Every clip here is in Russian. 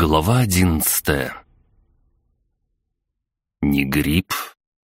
Глава одиннадцатая Не грипп,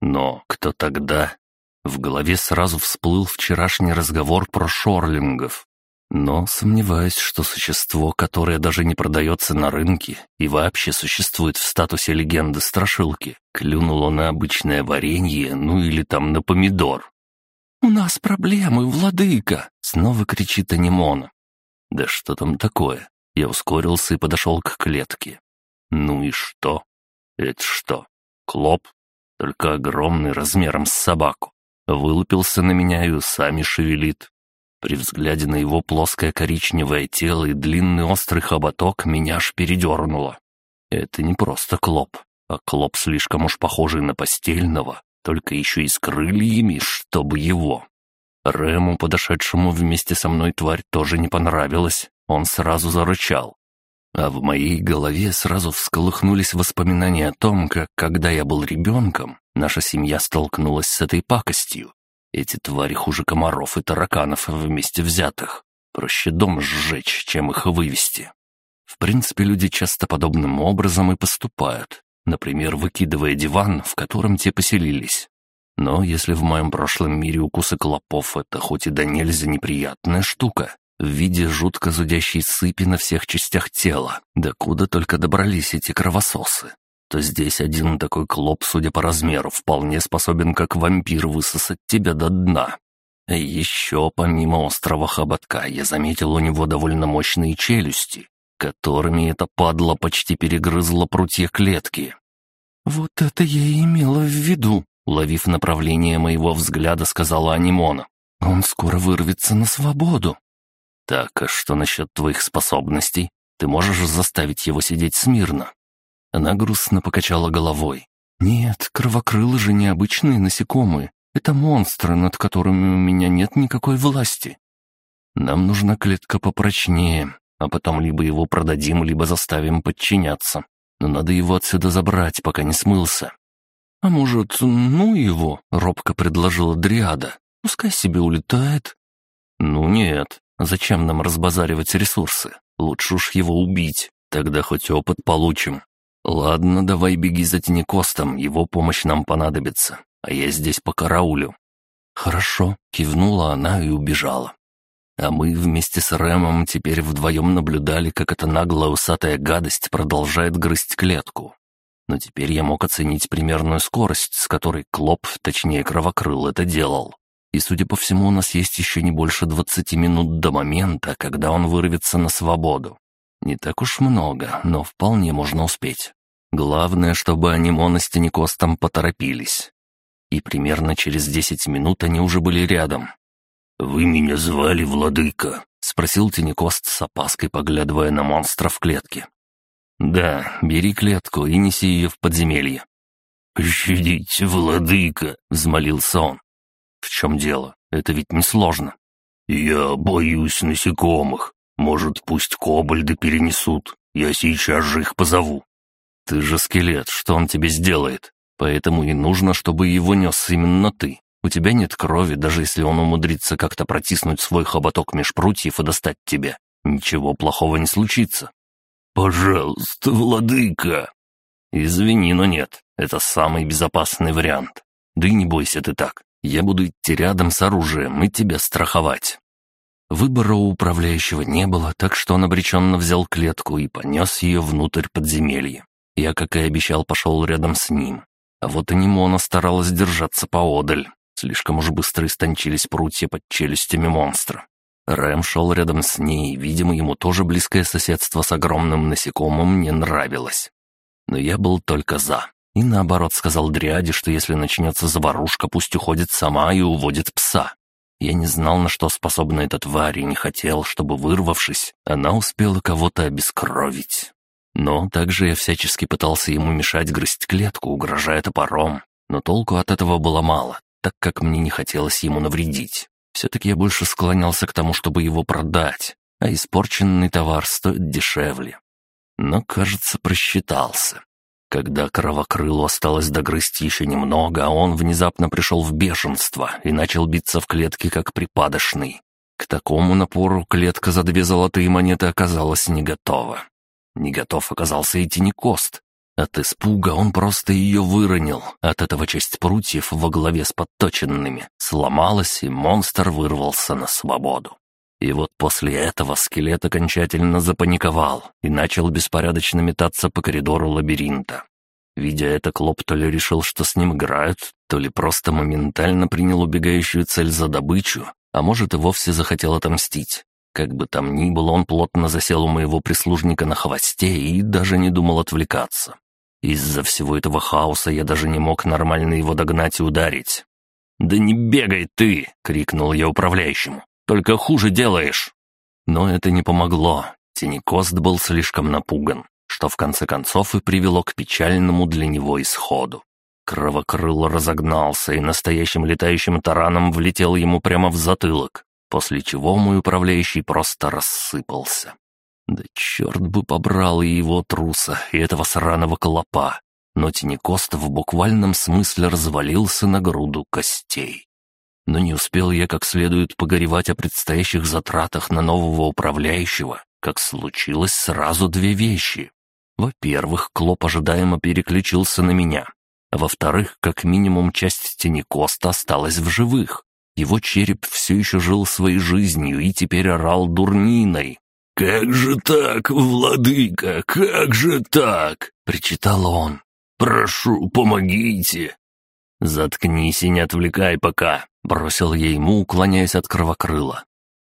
но кто тогда? В голове сразу всплыл вчерашний разговор про шорлингов. Но сомневаюсь, что существо, которое даже не продается на рынке и вообще существует в статусе легенды страшилки, клюнуло на обычное варенье, ну или там на помидор. «У нас проблемы, владыка!» — снова кричит Анимона. «Да что там такое?» Я ускорился и подошел к клетке. Ну и что? Это что? Клоп? Только огромный размером с собаку. Вылупился на меня и усами шевелит. При взгляде на его плоское коричневое тело и длинный острый хоботок меня аж передернуло. Это не просто клоп, а клоп слишком уж похожий на постельного, только еще и с крыльями, чтобы его. Рэму, подошедшему вместе со мной тварь, тоже не понравилось. Он сразу зарычал. А в моей голове сразу всколыхнулись воспоминания о том, как, когда я был ребенком, наша семья столкнулась с этой пакостью. Эти твари хуже комаров и тараканов вместе взятых. Проще дом сжечь, чем их вывести. В принципе, люди часто подобным образом и поступают. Например, выкидывая диван, в котором те поселились. Но если в моем прошлом мире укусы клопов — это хоть и до нельзя неприятная штука, в виде жутко зудящей сыпи на всех частях тела, докуда только добрались эти кровососы, то здесь один такой клоп, судя по размеру, вполне способен как вампир высосать тебя до дна. И еще помимо острого хоботка я заметил у него довольно мощные челюсти, которыми эта падла почти перегрызла прутья клетки. «Вот это я и имела в виду», — уловив направление моего взгляда, сказала Анимона. «Он скоро вырвется на свободу». «Так, а что насчет твоих способностей? Ты можешь заставить его сидеть смирно?» Она грустно покачала головой. «Нет, кровокрылы же необычные насекомые. Это монстры, над которыми у меня нет никакой власти. Нам нужна клетка попрочнее, а потом либо его продадим, либо заставим подчиняться. Но надо его отсюда забрать, пока не смылся». «А может, ну его?» — робко предложила Дриада. «Пускай себе улетает». «Ну нет, Зачем нам разбазаривать ресурсы? Лучше уж его убить, тогда хоть опыт получим. Ладно, давай беги за Тинекостом, его помощь нам понадобится, а я здесь по караулю. Хорошо, кивнула она и убежала. А мы вместе с Рэмом теперь вдвоем наблюдали, как эта наглая усатая гадость продолжает грызть клетку. Но теперь я мог оценить примерную скорость, с которой Клоп, точнее Кровокрыл, это делал. И, судя по всему, у нас есть еще не больше двадцати минут до момента, когда он вырвется на свободу. Не так уж много, но вполне можно успеть. Главное, чтобы Анимон и Стеникостом поторопились. И примерно через десять минут они уже были рядом. «Вы меня звали, владыка?» — спросил Тинекост с опаской, поглядывая на монстра в клетке. «Да, бери клетку и неси ее в подземелье». «Пощадите, владыка!» — взмолился он. «В чем дело? Это ведь несложно». «Я боюсь насекомых. Может, пусть кобальды перенесут. Я сейчас же их позову». «Ты же скелет, что он тебе сделает? Поэтому и нужно, чтобы его нес именно ты. У тебя нет крови, даже если он умудрится как-то протиснуть свой хоботок меж прутьев и достать тебя. Ничего плохого не случится». «Пожалуйста, владыка!» «Извини, но нет. Это самый безопасный вариант. Да и не бойся ты так. Я буду идти рядом с оружием и тебя страховать». Выбора у управляющего не было, так что он обреченно взял клетку и понес ее внутрь подземелья. Я, как и обещал, пошел рядом с ним. А вот и Нимона старалась держаться поодаль. Слишком уж быстро истончились прутья под челюстями монстра. Рэм шел рядом с ней, видимо, ему тоже близкое соседство с огромным насекомым не нравилось. Но я был только за. И наоборот сказал Дриаде, что если начнется заварушка, пусть уходит сама и уводит пса. Я не знал, на что способна эта тварь, и не хотел, чтобы, вырвавшись, она успела кого-то обескровить. Но также я всячески пытался ему мешать грызть клетку, угрожая топором. Но толку от этого было мало, так как мне не хотелось ему навредить. Все-таки я больше склонялся к тому, чтобы его продать, а испорченный товар стоит дешевле. Но, кажется, просчитался. Когда кровокрылу осталось догрызть еще немного, а он внезапно пришел в бешенство и начал биться в клетке как припадочный. К такому напору клетка за две золотые монеты оказалась не готова. Не готов оказался и Тинекост. От испуга он просто ее выронил. От этого часть прутьев во главе с подточенными сломалась, и монстр вырвался на свободу. И вот после этого скелет окончательно запаниковал и начал беспорядочно метаться по коридору лабиринта. Видя это, Клоп то ли решил, что с ним играют, то ли просто моментально принял убегающую цель за добычу, а может и вовсе захотел отомстить. Как бы там ни было, он плотно засел у моего прислужника на хвосте и даже не думал отвлекаться. Из-за всего этого хаоса я даже не мог нормально его догнать и ударить. «Да не бегай ты!» — крикнул я управляющему. «Только хуже делаешь!» Но это не помогло. Тинекост был слишком напуган, что в конце концов и привело к печальному для него исходу. Кровокрыл разогнался и настоящим летающим тараном влетел ему прямо в затылок, после чего мой управляющий просто рассыпался. Да черт бы побрал и его труса, и этого сраного клопа. Но Тинекост в буквальном смысле развалился на груду костей. Но не успел я как следует погоревать о предстоящих затратах на нового управляющего, как случилось сразу две вещи. Во-первых, Клоп ожидаемо переключился на меня. Во-вторых, как минимум часть Тинекоста осталась в живых. Его череп все еще жил своей жизнью и теперь орал дурниной. «Как же так, владыка, как же так?» — причитал он. «Прошу, помогите!» «Заткнись и не отвлекай пока», — бросил я ему, уклоняясь от кровокрыла.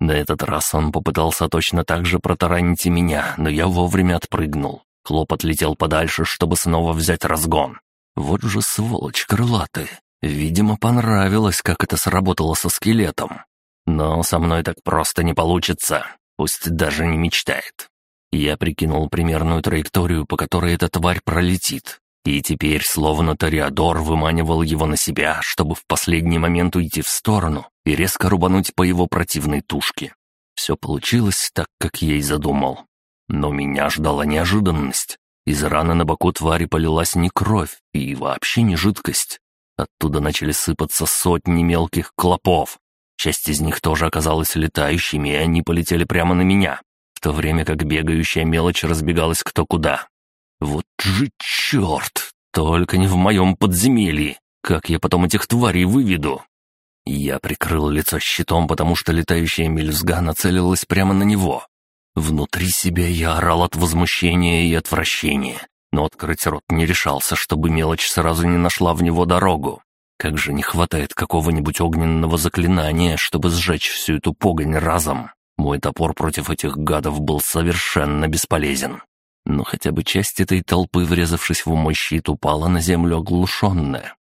На этот раз он попытался точно так же протаранить и меня, но я вовремя отпрыгнул. Клоп отлетел подальше, чтобы снова взять разгон. Вот же сволочь крылатый. Видимо, понравилось, как это сработало со скелетом. Но со мной так просто не получится пусть даже не мечтает. Я прикинул примерную траекторию, по которой эта тварь пролетит, и теперь, словно Ториадор, выманивал его на себя, чтобы в последний момент уйти в сторону и резко рубануть по его противной тушке. Все получилось так, как я и задумал. Но меня ждала неожиданность. Из раны на боку твари полилась не кровь и вообще не жидкость. Оттуда начали сыпаться сотни мелких клопов, Часть из них тоже оказалась летающими, и они полетели прямо на меня, в то время как бегающая мелочь разбегалась кто куда. Вот же черт! Только не в моем подземелье! Как я потом этих тварей выведу? Я прикрыл лицо щитом, потому что летающая мелюзга нацелилась прямо на него. Внутри себя я орал от возмущения и отвращения, но открыть рот не решался, чтобы мелочь сразу не нашла в него дорогу. Как же не хватает какого-нибудь огненного заклинания, чтобы сжечь всю эту погонь разом. Мой топор против этих гадов был совершенно бесполезен. Но хотя бы часть этой толпы, врезавшись в мой щит, упала на землю оглушенная.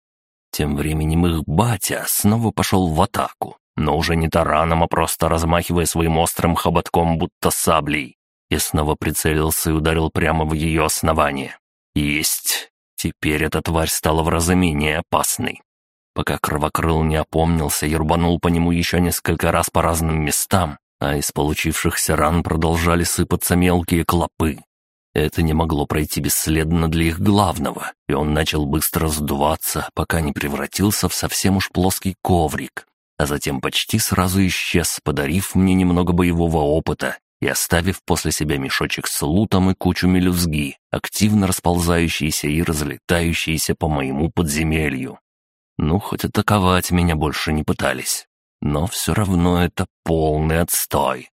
Тем временем их батя снова пошел в атаку, но уже не тараном, а просто размахивая своим острым хоботком, будто саблей. Я снова прицелился и ударил прямо в ее основание. Есть! Теперь эта тварь стала в разы менее опасной. Пока кровокрыл не опомнился и рубанул по нему еще несколько раз по разным местам, а из получившихся ран продолжали сыпаться мелкие клопы. Это не могло пройти бесследно для их главного, и он начал быстро сдуваться, пока не превратился в совсем уж плоский коврик, а затем почти сразу исчез, подарив мне немного боевого опыта и оставив после себя мешочек с лутом и кучу мелюзги, активно расползающиеся и разлетающиеся по моему подземелью. Ну, хоть атаковать меня больше не пытались. Но все равно это полный отстой.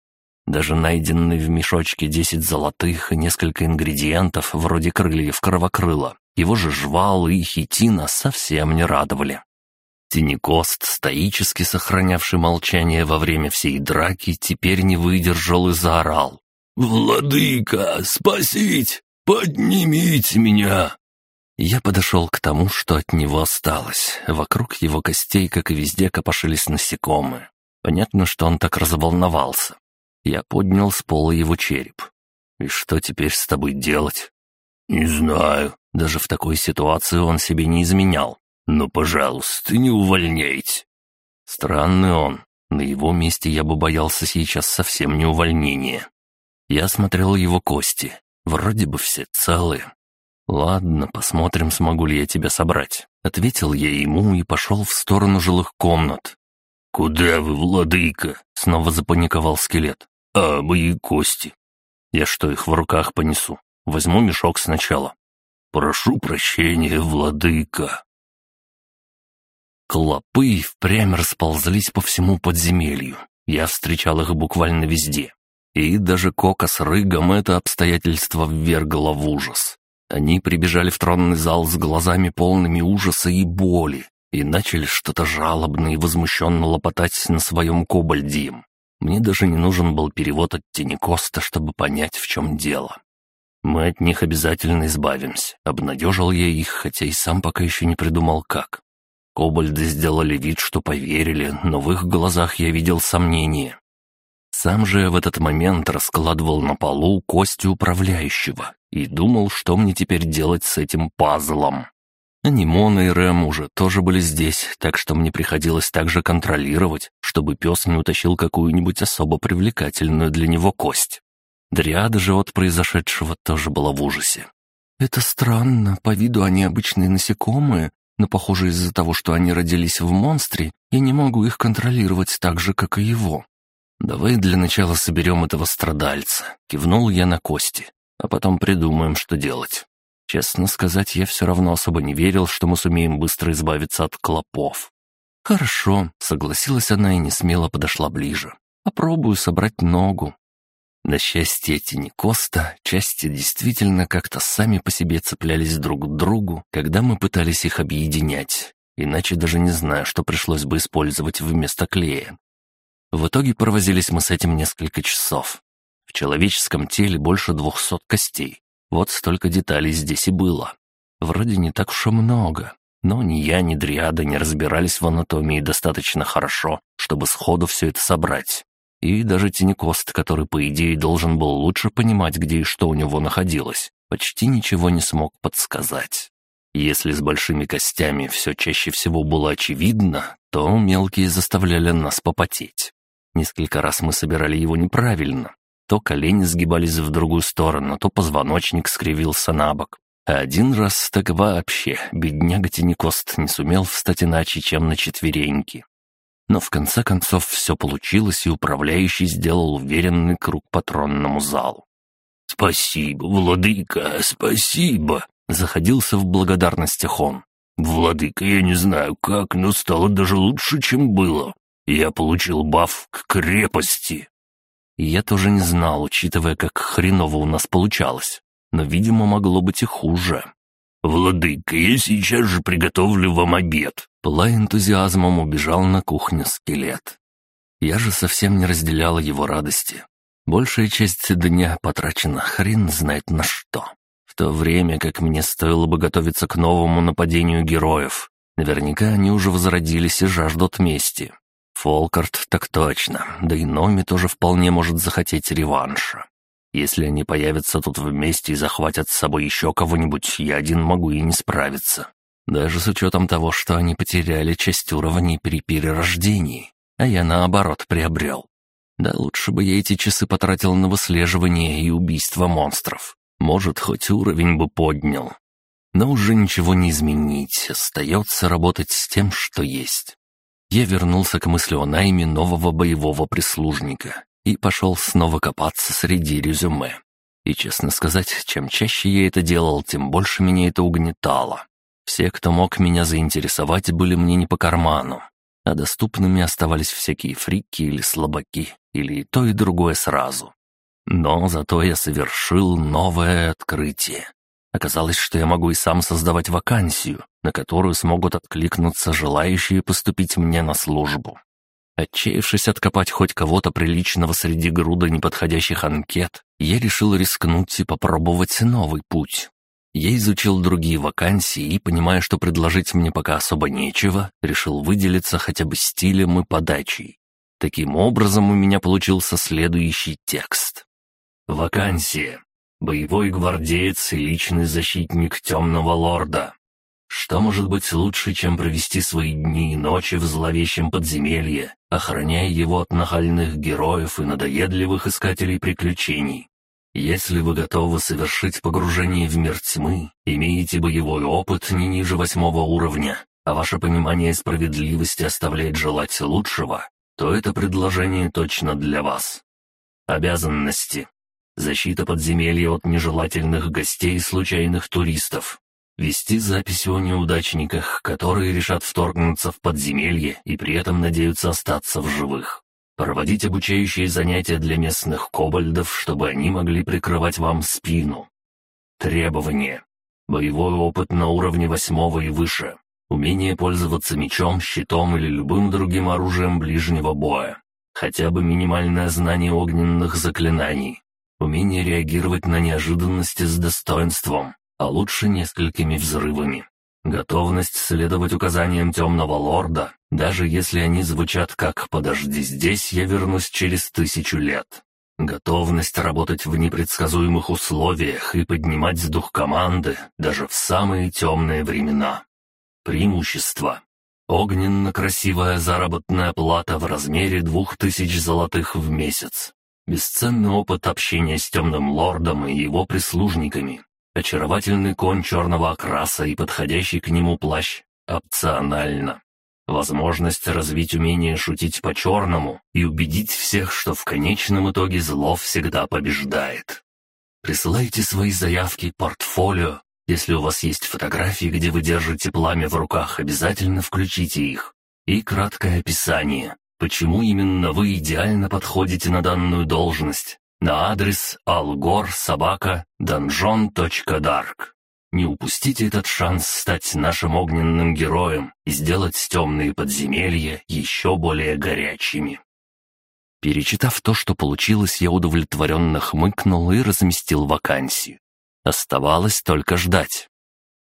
Даже найденные в мешочке десять золотых и несколько ингредиентов, вроде крыльев кровокрыла, его же жвал и хитина совсем не радовали. Тинекост, стоически сохранявший молчание во время всей драки, теперь не выдержал и заорал. «Владыка, спасить! Поднимите меня! Я подошел к тому, что от него осталось. Вокруг его костей, как и везде, копошились насекомые. Понятно, что он так разволновался. Я поднял с пола его череп. «И что теперь с тобой делать?» «Не знаю». Даже в такой ситуации он себе не изменял. «Но, пожалуйста, не увольняйте». Странный он. На его месте я бы боялся сейчас совсем не увольнения. Я смотрел его кости. Вроде бы все целые. «Ладно, посмотрим, смогу ли я тебя собрать», — ответил я ему и пошел в сторону жилых комнат. «Куда вы, владыка?» — снова запаниковал скелет. «А мои кости?» «Я что, их в руках понесу? Возьму мешок сначала». «Прошу прощения, владыка». Клопы впрямь расползлись по всему подземелью. Я встречал их буквально везде. И даже Кока с Рыгом это обстоятельство ввергло в ужас. Они прибежали в тронный зал с глазами полными ужаса и боли и начали что-то жалобно и возмущенно лопотать на своем кобальдием. Мне даже не нужен был перевод от Тени чтобы понять, в чем дело. Мы от них обязательно избавимся. Обнадежил я их, хотя и сам пока еще не придумал как. Кобальды сделали вид, что поверили, но в их глазах я видел сомнение. Сам же в этот момент раскладывал на полу кости управляющего и думал, что мне теперь делать с этим пазлом. Анимон и Рэм уже тоже были здесь, так что мне приходилось также контролировать, чтобы пес не утащил какую-нибудь особо привлекательную для него кость. Дриада же от произошедшего тоже была в ужасе. «Это странно, по виду они обычные насекомые, но, похоже, из-за того, что они родились в монстре, я не могу их контролировать так же, как и его. «Давай для начала соберем этого страдальца», — кивнул я на кости, «а потом придумаем, что делать». Честно сказать, я все равно особо не верил, что мы сумеем быстро избавиться от клопов. «Хорошо», — согласилась она и не смело подошла ближе. «Попробую собрать ногу». На счастье Тени Коста, части действительно как-то сами по себе цеплялись друг к другу, когда мы пытались их объединять. Иначе даже не знаю, что пришлось бы использовать вместо клея. В итоге провозились мы с этим несколько часов. В человеческом теле больше двухсот костей. Вот столько деталей здесь и было. Вроде не так уж и много, но ни я, ни Дриада не разбирались в анатомии достаточно хорошо, чтобы сходу все это собрать. И даже Тинекост, который, по идее, должен был лучше понимать, где и что у него находилось, почти ничего не смог подсказать. Если с большими костями все чаще всего было очевидно, то мелкие заставляли нас попотеть. Несколько раз мы собирали его неправильно. То колени сгибались в другую сторону, то позвоночник скривился на бок. Один раз так вообще бедняга Тинекост не сумел встать иначе, чем на четвереньки. Но в конце концов все получилось, и управляющий сделал уверенный круг по тронному залу. «Спасибо, владыка, спасибо!» — заходился в благодарностях он. «Владыка, я не знаю как, но стало даже лучше, чем было. Я получил баф к крепости. Я тоже не знал, учитывая, как хреново у нас получалось. Но, видимо, могло быть и хуже. «Владыка, я сейчас же приготовлю вам обед!» Пылая энтузиазмом, убежал на кухню скелет. Я же совсем не разделяла его радости. Большая часть дня потрачена хрен знает на что. В то время как мне стоило бы готовиться к новому нападению героев. Наверняка они уже возродились и жаждут мести. Фолкарт так точно, да и Номи тоже вполне может захотеть реванша. Если они появятся тут вместе и захватят с собой еще кого-нибудь, я один могу и не справиться. Даже с учетом того, что они потеряли часть уровней при перерождении, а я наоборот приобрел. Да лучше бы я эти часы потратил на выслеживание и убийство монстров. Может, хоть уровень бы поднял. Но уже ничего не изменить, остается работать с тем, что есть я вернулся к мысли о найме нового боевого прислужника и пошел снова копаться среди резюме. И, честно сказать, чем чаще я это делал, тем больше меня это угнетало. Все, кто мог меня заинтересовать, были мне не по карману, а доступными оставались всякие фрики или слабаки, или то, и другое сразу. Но зато я совершил новое открытие. Оказалось, что я могу и сам создавать вакансию, на которую смогут откликнуться желающие поступить мне на службу. Отчаявшись откопать хоть кого-то приличного среди груда неподходящих анкет, я решил рискнуть и попробовать новый путь. Я изучил другие вакансии и, понимая, что предложить мне пока особо нечего, решил выделиться хотя бы стилем и подачей. Таким образом, у меня получился следующий текст. «Вакансия. Боевой гвардеец и личный защитник Темного Лорда. Что может быть лучше, чем провести свои дни и ночи в зловещем подземелье, охраняя его от нахальных героев и надоедливых искателей приключений? Если вы готовы совершить погружение в мир тьмы, имеете боевой опыт не ниже восьмого уровня, а ваше понимание справедливости оставляет желать лучшего, то это предложение точно для вас. Обязанности. Защита подземелья от нежелательных гостей и случайных туристов, вести записи о неудачниках, которые решат вторгнуться в подземелье и при этом надеются остаться в живых, проводить обучающие занятия для местных кобальдов, чтобы они могли прикрывать вам спину. Требования. Боевой опыт на уровне восьмого и выше. Умение пользоваться мечом, щитом или любым другим оружием ближнего боя. Хотя бы минимальное знание огненных заклинаний. Умение реагировать на неожиданности с достоинством, а лучше несколькими взрывами. Готовность следовать указаниям темного лорда, даже если они звучат как «подожди здесь, я вернусь через тысячу лет». Готовность работать в непредсказуемых условиях и поднимать дух команды даже в самые темные времена. Преимущество. Огненно-красивая заработная плата в размере двух тысяч золотых в месяц. Бесценный опыт общения с темным лордом и его прислужниками. Очаровательный конь черного окраса и подходящий к нему плащ. Опционально. Возможность развить умение шутить по-черному и убедить всех, что в конечном итоге зло всегда побеждает. Присылайте свои заявки, портфолио если у вас есть фотографии, где вы держите пламя в руках, обязательно включите их. И краткое описание, почему именно вы идеально подходите на данную должность. На адрес algor.sobaka.donjon.dark. Не упустите этот шанс стать нашим огненным героем и сделать темные подземелья еще более горячими. Перечитав то, что получилось, я удовлетворенно хмыкнул и разместил вакансию. Оставалось только ждать.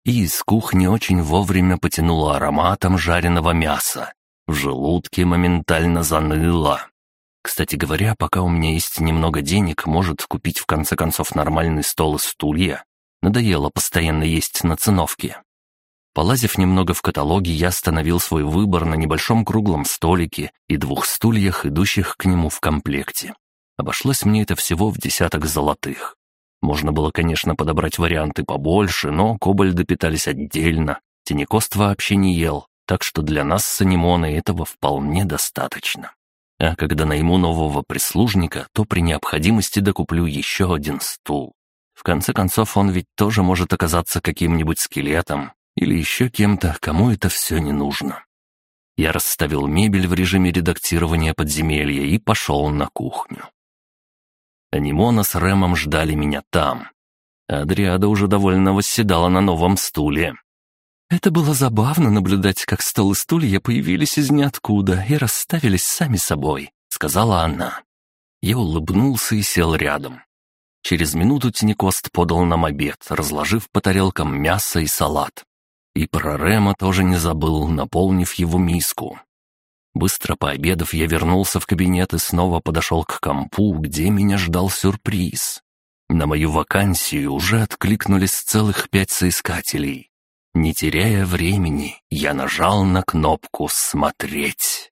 И из кухни очень вовремя потянуло ароматом жареного мяса. В желудке моментально заныло. Кстати говоря, пока у меня есть немного денег, может купить в конце концов нормальный стол и стулья. Надоело постоянно есть на циновке. Полазив немного в каталоге, я остановил свой выбор на небольшом круглом столике и двух стульях, идущих к нему в комплекте. Обошлось мне это всего в десяток золотых. Можно было, конечно, подобрать варианты побольше, но кобальды питались отдельно. Тенекост вообще не ел, так что для нас с Анимоной этого вполне достаточно. А когда найму нового прислужника, то при необходимости докуплю еще один стул. В конце концов, он ведь тоже может оказаться каким-нибудь скелетом или еще кем-то, кому это все не нужно. Я расставил мебель в режиме редактирования подземелья и пошел на кухню. Анимона с Рэмом ждали меня там. Адриада уже довольно восседала на новом стуле. Это было забавно наблюдать, как стол и стулья появились из ниоткуда и расставились сами собой, сказала она. Я улыбнулся и сел рядом. Через минуту Тинекост подал нам обед, разложив по тарелкам мясо и салат. И про Рема тоже не забыл, наполнив его миску. Быстро пообедав, я вернулся в кабинет и снова подошел к компу, где меня ждал сюрприз. На мою вакансию уже откликнулись целых пять соискателей. Не теряя времени, я нажал на кнопку «Смотреть».